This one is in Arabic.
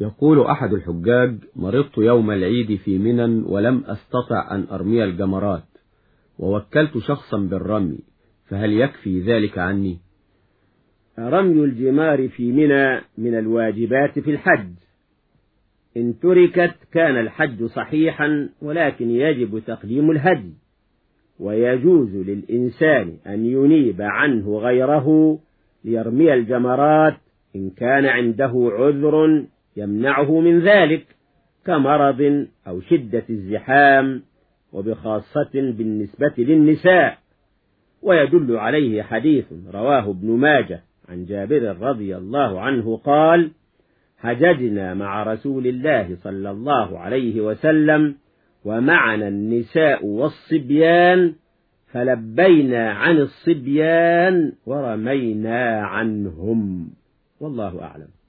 يقول أحد الحجاج مرضت يوم العيد في منى ولم أستطع أن أرمي الجمرات ووكلت شخصا بالرمي فهل يكفي ذلك عني؟ رمي الجمار في منى من الواجبات في الحج. إن تركت كان الحج صحيحا ولكن يجب تقديم الهدي. ويجوز للإنسان أن ينيب عنه غيره ليرمي الجمرات إن كان عنده عذر يمنعه من ذلك كمرض أو شدة الزحام وبخاصة بالنسبة للنساء. ويدل عليه حديث رواه ابن ماجه عن جابر رضي الله عنه قال حججنا مع رسول الله صلى الله عليه وسلم ومعنا النساء والصبيان فلبينا عن الصبيان ورمينا عنهم. والله أعلم.